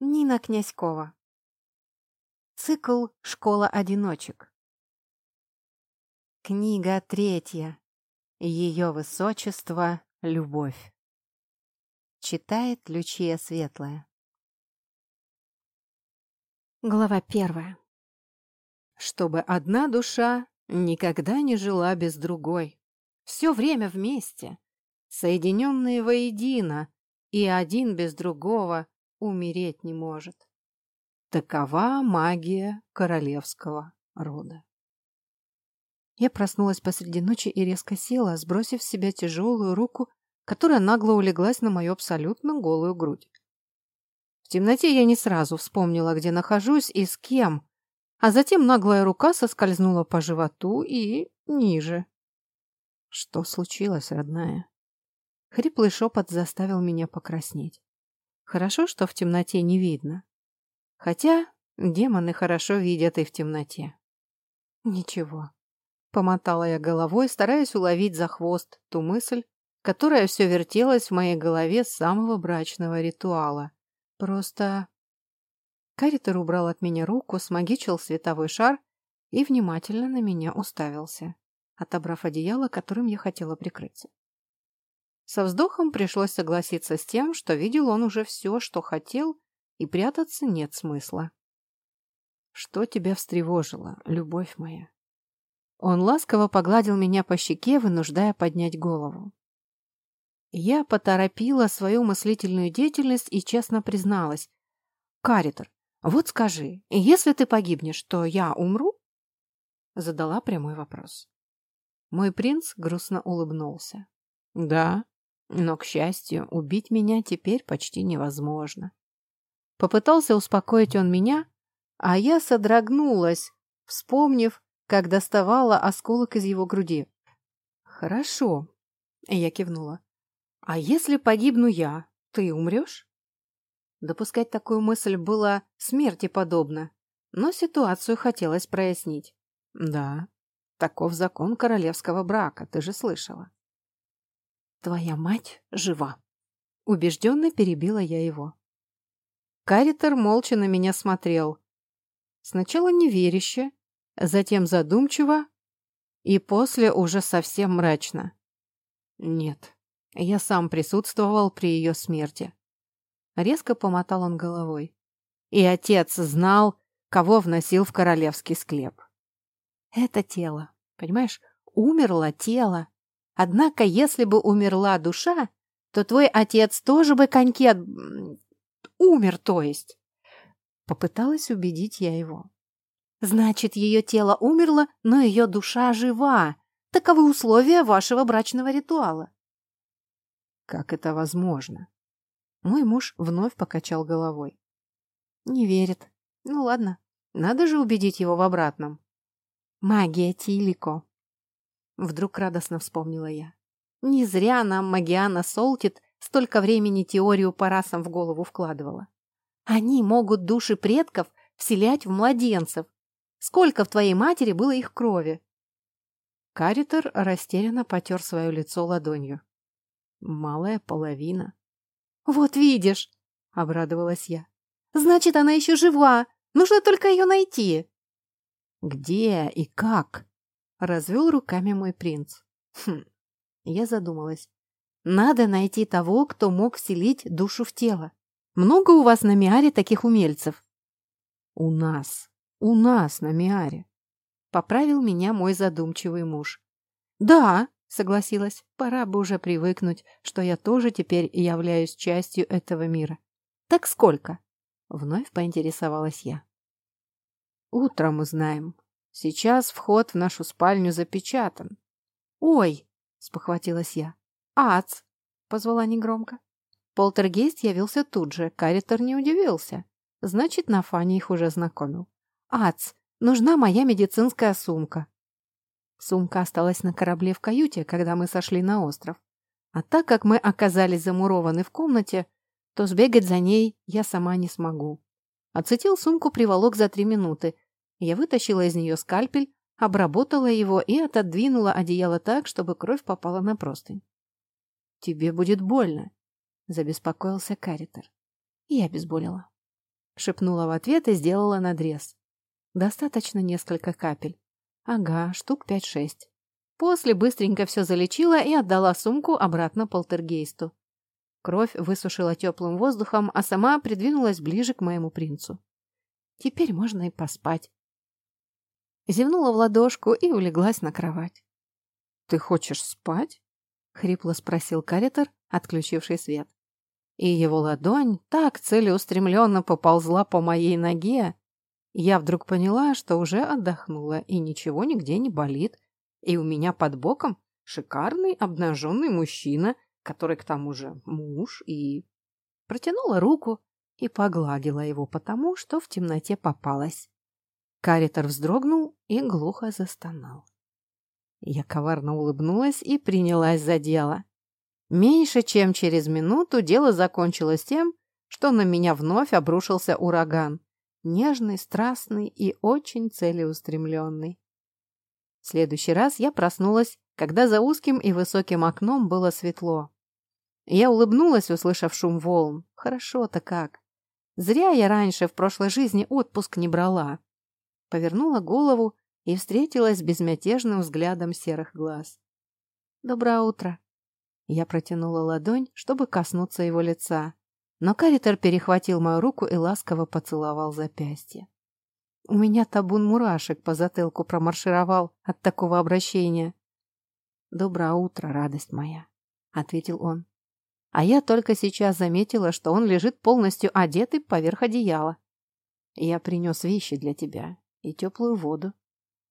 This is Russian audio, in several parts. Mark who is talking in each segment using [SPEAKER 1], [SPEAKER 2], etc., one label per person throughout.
[SPEAKER 1] Нина Князькова. Цикл «Школа одиночек». Книга третья. Ее высочество – любовь. Читает Лючия Светлая. Глава первая. Чтобы одна душа никогда не жила без другой. Все время вместе, соединенные воедино, и один без другого умереть не может. Такова магия королевского рода. Я проснулась посреди ночи и резко села, сбросив с себя тяжелую руку, которая нагло улеглась на мою абсолютно голую грудь. В темноте я не сразу вспомнила, где нахожусь и с кем, а затем наглая рука соскользнула по животу и ниже. Что случилось, родная? Хриплый шепот заставил меня покраснеть. Хорошо, что в темноте не видно. Хотя демоны хорошо видят и в темноте. Ничего. Помотала я головой, стараясь уловить за хвост ту мысль, которая все вертелась в моей голове с самого брачного ритуала. Просто... Каритер убрал от меня руку, смагичил световой шар и внимательно на меня уставился, отобрав одеяло, которым я хотела прикрыться. Со вздохом пришлось согласиться с тем, что видел он уже все, что хотел, и прятаться нет смысла. «Что тебя встревожило, любовь моя?» Он ласково погладил меня по щеке, вынуждая поднять голову. Я поторопила свою мыслительную деятельность и честно призналась. «Каритер, вот скажи, если ты погибнешь, то я умру?» Задала прямой вопрос. Мой принц грустно улыбнулся. «Да, но, к счастью, убить меня теперь почти невозможно. Попытался успокоить он меня, а я содрогнулась, вспомнив, как доставала осколок из его груди. «Хорошо», — я кивнула. «А если погибну я, ты умрешь?» Допускать такую мысль было смерти подобно, но ситуацию хотелось прояснить. «Да, таков закон королевского брака, ты же слышала». «Твоя мать жива!» Убежденно перебила я его. Каритер молча на меня смотрел. Сначала неверяще, затем задумчиво и после уже совсем мрачно. Нет, я сам присутствовал при ее смерти. Резко помотал он головой. И отец знал, кого вносил в королевский склеп. Это тело, понимаешь, умерло тело. Однако, если бы умерла душа, то твой отец тоже бы коньки от... умер, то есть. Попыталась убедить я его. Значит, ее тело умерло, но ее душа жива. Таковы условия вашего брачного ритуала. Как это возможно? Мой муж вновь покачал головой. Не верит. Ну ладно, надо же убедить его в обратном. Магия Тилико. Вдруг радостно вспомнила я. Не зря нам Магиана Солтит столько времени теорию по расам в голову вкладывала. Они могут души предков вселять в младенцев. Сколько в твоей матери было их крови? Каритер растерянно потер свое лицо ладонью. Малая половина. Вот видишь, обрадовалась я. Значит, она еще жива. Нужно только ее найти. Где и как? Развел руками мой принц. Хм, я задумалась. Надо найти того, кто мог вселить душу в тело. Много у вас на Миаре таких умельцев? У нас, у нас на Миаре. Поправил меня мой задумчивый муж. Да, согласилась, пора бы уже привыкнуть, что я тоже теперь являюсь частью этого мира. Так сколько? Вновь поинтересовалась я. Утром узнаем, Сейчас вход в нашу спальню запечатан. «Ой!» — спохватилась я. «Ац!» — позвала негромко. Полтергейст явился тут же, Каритер не удивился. Значит, на Фане их уже знакомил. «Ац! Нужна моя медицинская сумка!» Сумка осталась на корабле в каюте, когда мы сошли на остров. А так как мы оказались замурованы в комнате, то сбегать за ней я сама не смогу. Оцетил сумку приволок за три минуты, я вытащила из нее скальпель, обработала его и отодвинула одеяло так, чтобы кровь попала на простынь. «Тебе будет больно», — забеспокоился Каритер. Я обезболила. — шепнула в ответ и сделала надрез. «Достаточно несколько капель. Ага, штук пять-шесть. После быстренько все залечила и отдала сумку обратно полтергейсту. Кровь высушила теплым воздухом, а сама придвинулась ближе к моему принцу. Теперь можно и поспать. Зевнула в ладошку и улеглась на кровать. «Ты хочешь спать?» — хрипло спросил Каритер, отключивший свет. И его ладонь так целеустремленно поползла по моей ноге. Я вдруг поняла, что уже отдохнула, и ничего нигде не болит, и у меня под боком шикарный обнаженный мужчина, который к тому же муж, и... Протянула руку и погладила его потому, что в темноте попалась. Каритер вздрогнул и глухо застонал. Я коварно улыбнулась и принялась за дело. Меньше чем через минуту дело закончилось тем, что на меня вновь обрушился ураган. Нежный, страстный и очень целеустремленный. В следующий раз я проснулась, когда за узким и высоким окном было светло. Я улыбнулась, услышав шум волн. Хорошо-то как. Зря я раньше в прошлой жизни отпуск не брала. Повернула голову и встретилась с безмятежным взглядом серых глаз. «Доброе утро!» Я протянула ладонь, чтобы коснуться его лица, но Каритер перехватил мою руку и ласково поцеловал запястье. У меня табун мурашек по затылку промаршировал от такого обращения. «Доброе утро, радость моя», — ответил он. А я только сейчас заметила, что он лежит полностью одетый поверх одеяла. «Я принес вещи для тебя и теплую воду».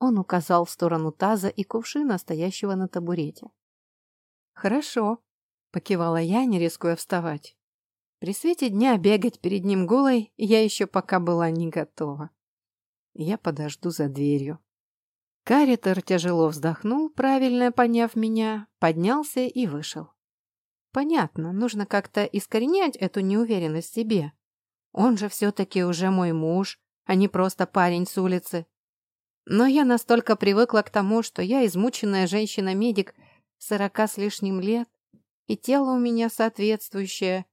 [SPEAKER 1] Он указал в сторону таза и кувшина, стоящего на табурете. «Хорошо», — покивала я, не рискуя вставать. При свете дня бегать перед ним голой я еще пока была не готова. Я подожду за дверью. Каритер тяжело вздохнул, правильно поняв меня, поднялся и вышел. Понятно, нужно как-то искоренять эту неуверенность в себе. Он же все-таки уже мой муж, а не просто парень с улицы. Но я настолько привыкла к тому, что я измученная женщина-медик сорока с лишним лет, и тело у меня соответствующее.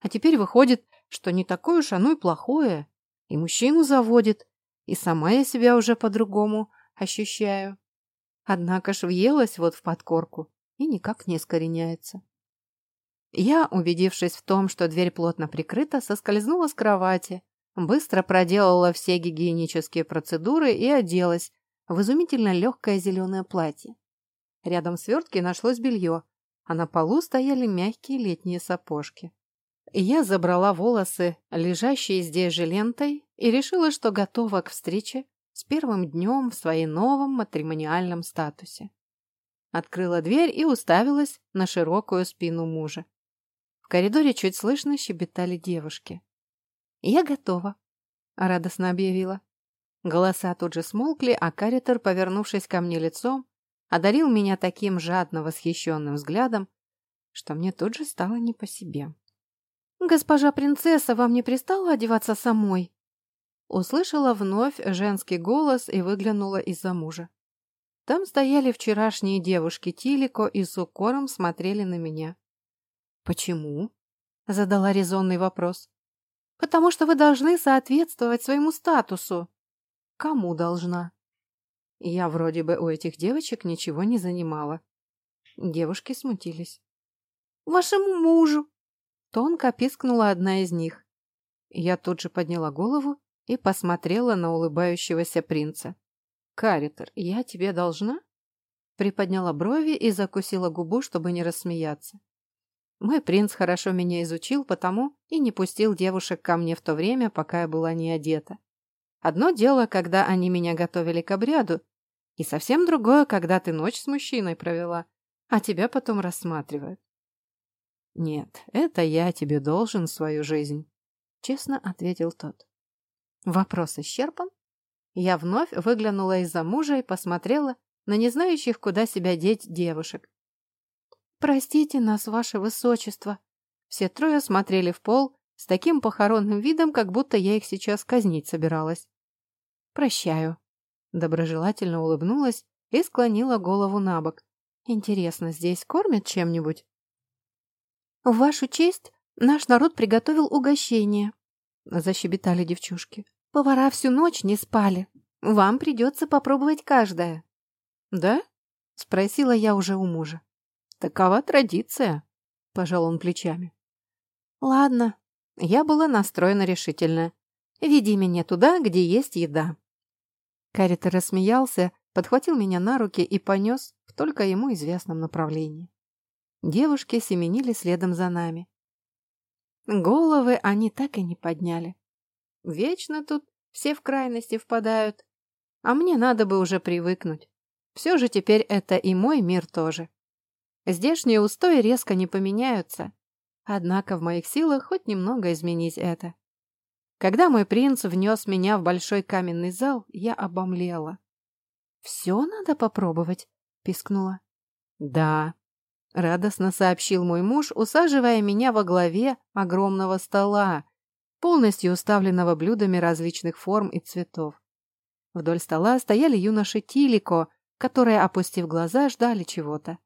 [SPEAKER 1] А теперь выходит, что не такое уж оно и плохое, и мужчину заводит, и сама я себя уже по-другому ощущаю. Однако ж въелась вот в подкорку и никак не искореняется. Я, убедившись в том, что дверь плотно прикрыта, соскользнула с кровати, быстро проделала все гигиенические процедуры и оделась в изумительно легкое зеленое платье. Рядом свертки нашлось белье, а на полу стояли мягкие летние сапожки. Я забрала волосы, лежащие здесь же лентой, и решила, что готова к встрече с первым днем в своей новом матримониальном статусе. Открыла дверь и уставилась на широкую спину мужа. В коридоре чуть слышно щебетали девушки. «Я готова», — радостно объявила. Голоса тут же смолкли, а Каритер, повернувшись ко мне лицом, одарил меня таким жадно восхищенным взглядом, что мне тут же стало не по себе. «Госпожа принцесса, вам не пристало одеваться самой?» Услышала вновь женский голос и выглянула из-за мужа. Там стояли вчерашние девушки Тилико и с укором смотрели на меня. «Почему?» — задала резонный вопрос. «Потому что вы должны соответствовать своему статусу». «Кому должна?» Я вроде бы у этих девочек ничего не занимала. Девушки смутились. «Вашему мужу!» Тонко пискнула одна из них. Я тут же подняла голову и посмотрела на улыбающегося принца. «Каритер, я тебе должна?» Приподняла брови и закусила губу, чтобы не рассмеяться. Мой принц хорошо меня изучил, потому и не пустил девушек ко мне в то время, пока я была не одета. Одно дело, когда они меня готовили к обряду, и совсем другое, когда ты ночь с мужчиной провела, а тебя потом рассматривают. «Нет, это я тебе должен свою жизнь», — честно ответил тот. Вопрос исчерпан. Я вновь выглянула из-за мужа и посмотрела на не знающих, куда себя деть девушек. «Простите нас, ваше высочество!» Все трое смотрели в пол с таким похоронным видом, как будто я их сейчас казнить собиралась. «Прощаю», — доброжелательно улыбнулась и склонила голову на бок. «Интересно, здесь кормят чем-нибудь?» «В вашу честь наш народ приготовил угощение», — защебетали девчушки. «Повара всю ночь не спали. Вам придется попробовать каждое». «Да?» — спросила я уже у мужа. «Такова традиция», — пожал он плечами. «Ладно». Я была настроена решительно. «Веди меня туда, где есть еда». Каритер рассмеялся, подхватил меня на руки и понес в только ему известном направлении. Девушки семенили следом за нами. Головы они так и не подняли. Вечно тут все в крайности впадают. А мне надо бы уже привыкнуть. Все же теперь это и мой мир тоже. Здешние устои резко не поменяются. Однако в моих силах хоть немного изменить это. Когда мой принц внес меня в большой каменный зал, я обомлела. «Все надо попробовать?» — пискнула. «Да», — радостно сообщил мой муж, усаживая меня во главе огромного стола, полностью уставленного блюдами различных форм и цветов. Вдоль стола стояли юноши Тилико, которые, опустив глаза, ждали чего-то.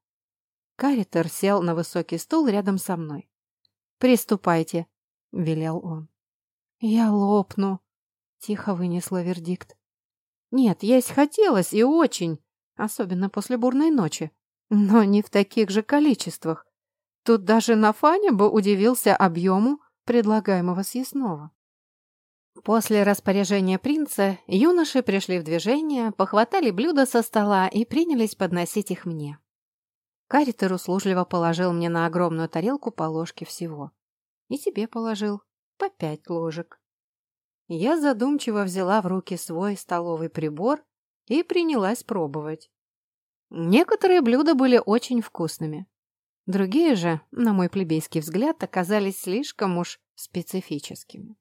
[SPEAKER 1] Каритер сел на высокий стул рядом со мной. «Приступайте», — велел он. «Я лопну», — тихо вынесла вердикт. «Нет, есть хотелось и очень, особенно после бурной ночи, но не в таких же количествах. Тут даже Нафаня бы удивился объему предлагаемого съестного. После распоряжения принца юноши пришли в движение, похватали блюда со стола и принялись подносить их мне. Каритер услужливо положил мне на огромную тарелку по ложке всего. И себе положил по пять ложек. Я задумчиво взяла в руки свой столовый прибор и принялась пробовать. Некоторые блюда были очень вкусными. Другие же, на мой плебейский взгляд, оказались слишком уж специфическими.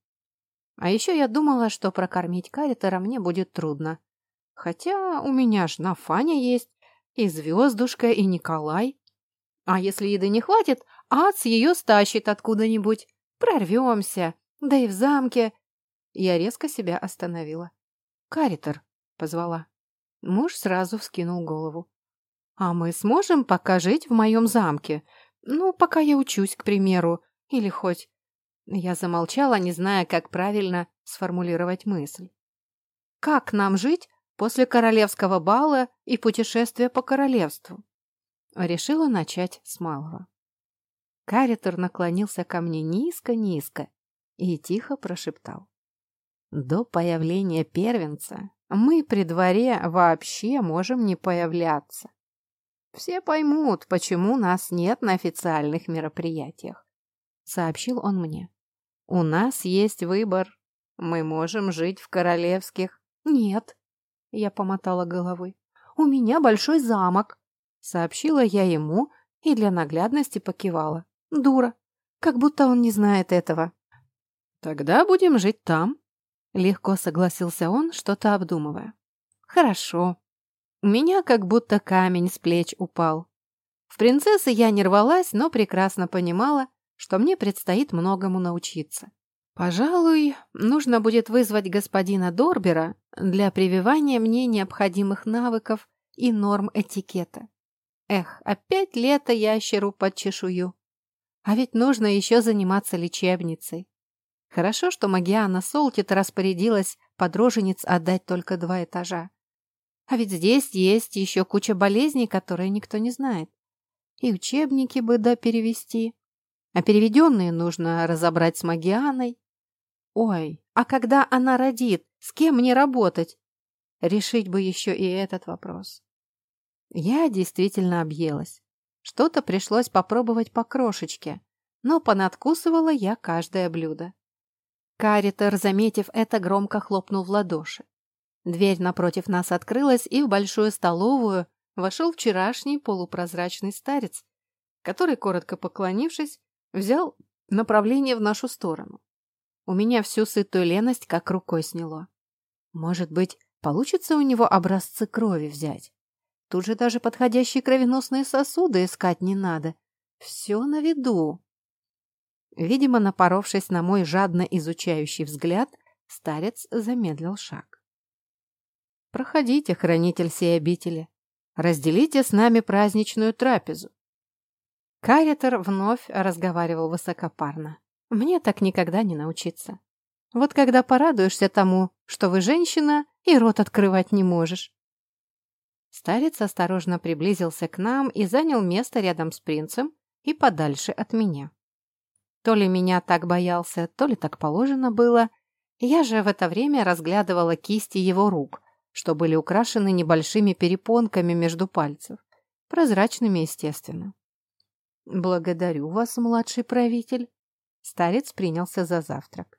[SPEAKER 1] А еще я думала, что прокормить Каритера мне будет трудно. Хотя у меня ж на Фаня есть, и Звездушка, и Николай. А если еды не хватит, Ац ее стащит откуда-нибудь. Прорвемся. Да и в замке. Я резко себя остановила. «Каритер», — позвала. Муж сразу вскинул голову. «А мы сможем пока жить в моем замке? Ну, пока я учусь, к примеру. Или хоть...» Я замолчала, не зная, как правильно сформулировать мысль. «Как нам жить после королевского бала и путешествия по королевству?» Решила начать с малого. Каритер наклонился ко мне низко-низко и тихо прошептал. «До появления первенца мы при дворе вообще можем не появляться. Все поймут, почему нас нет на официальных мероприятиях», — сообщил он мне. «У нас есть выбор. Мы можем жить в королевских...» «Нет», — я помотала головой. «У меня большой замок», — сообщила я ему и для наглядности покивала. «Дура. Как будто он не знает этого». «Тогда будем жить там», — легко согласился он, что-то обдумывая. «Хорошо», у меня как будто камень с плеч упал. В принцессы я не рвалась, но прекрасно понимала, что мне предстоит многому научиться. Пожалуй, нужно будет вызвать господина Дорбера для прививания мне необходимых навыков и норм этикета. Эх, опять лето ящеру под чешую. А ведь нужно еще заниматься лечебницей. Хорошо, что Магиана Солтит распорядилась подроженец отдать только два этажа. А ведь здесь есть еще куча болезней, которые никто не знает. И учебники бы да перевести. А переведенные нужно разобрать с Магианой. Ой, а когда она родит, с кем мне работать? Решить бы еще и этот вопрос. Я действительно объелась. Что-то пришлось попробовать по крошечке, но понадкусывала я каждое блюдо. Каритер, заметив это, громко хлопнул в ладоши. Дверь напротив нас открылась, и в большую столовую вошел вчерашний полупрозрачный старец, который, коротко поклонившись, взял направление в нашу сторону. У меня всю сытую леность как рукой сняло. Может быть, получится у него образцы крови взять? Тут же даже подходящие кровеносные сосуды искать не надо. Все на виду. Видимо, напоровшись на мой жадно изучающий взгляд, старец замедлил шаг. Проходите, хранитель сей обители. Разделите с нами праздничную трапезу. Каритер вновь разговаривал высокопарно. Мне так никогда не научиться. Вот когда порадуешься тому, что вы женщина, и рот открывать не можешь. Старец осторожно приблизился к нам и занял место рядом с принцем и подальше от меня. То ли меня так боялся, то ли так положено было. Я же в это время разглядывала кисти его рук, что были украшены небольшими перепонками между пальцев, прозрачными, естественно. «Благодарю вас, младший правитель». Старец принялся за завтрак.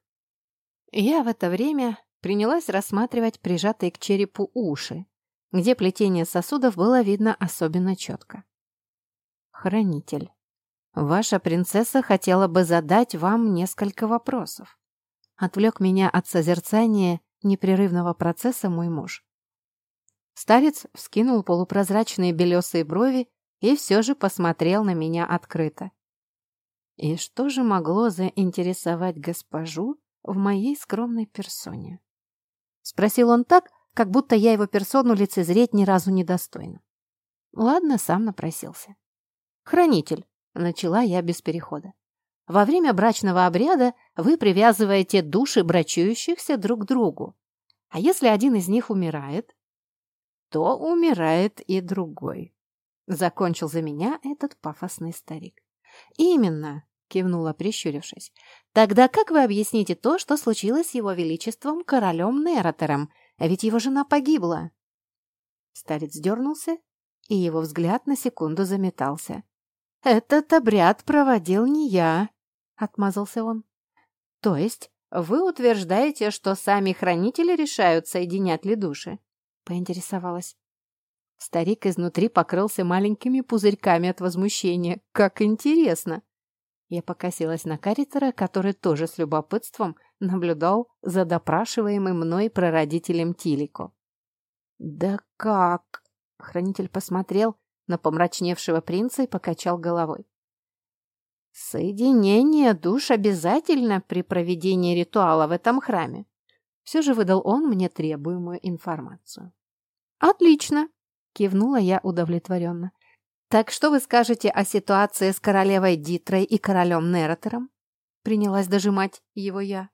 [SPEAKER 1] Я в это время принялась рассматривать прижатые к черепу уши, где плетение сосудов было видно особенно четко. «Хранитель, ваша принцесса хотела бы задать вам несколько вопросов». Отвлек меня от созерцания непрерывного процесса мой муж. Старец вскинул полупрозрачные белесые брови и все же посмотрел на меня открыто. И что же могло заинтересовать госпожу в моей скромной персоне? Спросил он так, как будто я его персону лицезреть ни разу не достойна. Ладно, сам напросился. «Хранитель», — начала я без перехода. «Во время брачного обряда вы привязываете души брачующихся друг к другу. А если один из них умирает, то умирает и другой. Закончил за меня этот пафосный старик. «Именно!» — кивнула, прищурившись. «Тогда как вы объясните то, что случилось с его величеством королем Неротером? Ведь его жена погибла!» Старец дернулся, и его взгляд на секунду заметался. «Этот обряд проводил не я», — отмазался он. «То есть вы утверждаете, что сами хранители решают, соединять ли души?» — поинтересовалась. Старик изнутри покрылся маленькими пузырьками от возмущения. Как интересно! Я покосилась на Каритера, который тоже с любопытством наблюдал за допрашиваемым мной прародителем Тилико. «Да как?» — хранитель посмотрел на помрачневшего принца и покачал головой. «Соединение душ обязательно при проведении ритуала в этом храме». Все же выдал он мне требуемую информацию. «Отлично!» Кивнула я удовлетворенно. «Так что вы скажете о ситуации с королевой Дитрой и королем Неротером?» Принялась дожимать его я.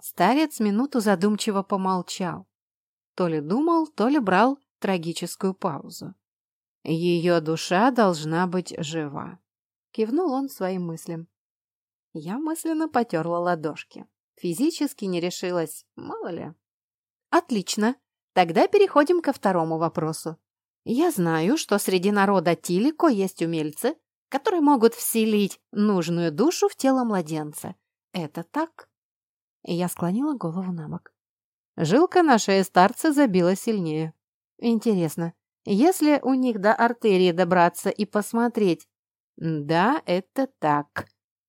[SPEAKER 1] Старец минуту задумчиво помолчал. То ли думал, то ли брал трагическую паузу. «Ее душа должна быть жива», — кивнул он своим мыслям. Я мысленно потерла ладошки. Физически не решилась, мало ли. «Отлично!» Тогда переходим ко второму вопросу. Я знаю, что среди народа Тилико есть умельцы, которые могут вселить нужную душу в тело младенца. Это так? Я склонила голову на бок. Жилка на шее старца забила сильнее. Интересно, если у них до артерии добраться и посмотреть? Да, это так,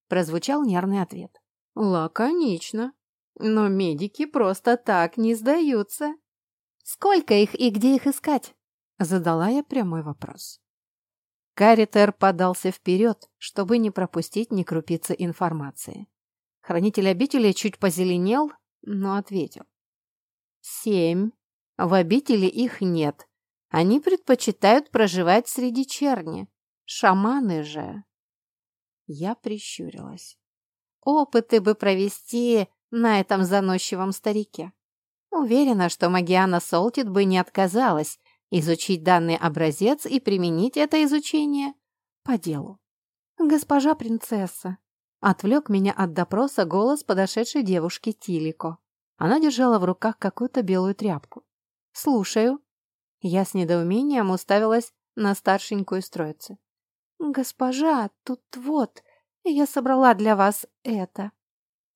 [SPEAKER 1] прозвучал нервный ответ. Лаконично. Но медики просто так не сдаются. «Сколько их и где их искать?» Задала я прямой вопрос. Каритер подался вперед, чтобы не пропустить ни крупицы информации. Хранитель обители чуть позеленел, но ответил. «Семь. В обители их нет. Они предпочитают проживать среди черни. Шаманы же». Я прищурилась. «Опыты бы провести на этом заносчивом старике». Уверена, что Магиана Солтит бы не отказалась изучить данный образец и применить это изучение по делу. «Госпожа принцесса», — отвлек меня от допроса голос подошедшей девушки Тилико. Она держала в руках какую-то белую тряпку. «Слушаю». Я с недоумением уставилась на старшенькую строицу. «Госпожа, тут вот, я собрала для вас это».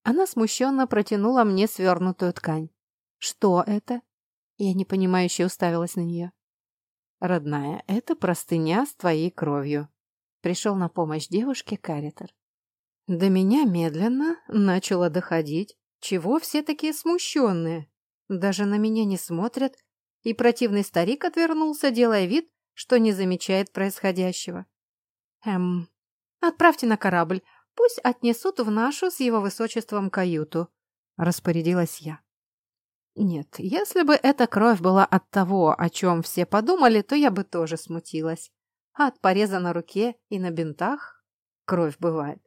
[SPEAKER 1] Она смущенно протянула мне свернутую ткань. «Что это?» Я непонимающе уставилась на нее. «Родная, это простыня с твоей кровью», — пришел на помощь девушке Каритер. До меня медленно начало доходить, чего все такие смущенные. Даже на меня не смотрят, и противный старик отвернулся, делая вид, что не замечает происходящего. «Эм, отправьте на корабль, пусть отнесут в нашу с его высочеством каюту», — распорядилась я. Нет, если бы эта кровь была от того, о чем все подумали, то я бы тоже смутилась. А от пореза на руке и на бинтах кровь бывает.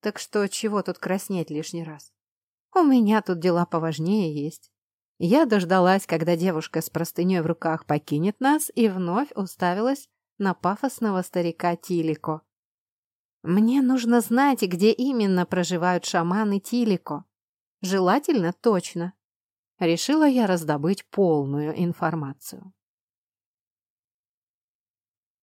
[SPEAKER 1] Так что чего тут краснеть лишний раз? У меня тут дела поважнее есть. Я дождалась, когда девушка с простыней в руках покинет нас, и вновь уставилась на пафосного старика Тилико. Мне нужно знать, где именно проживают шаманы Тилико. Желательно точно. Решила я раздобыть полную информацию.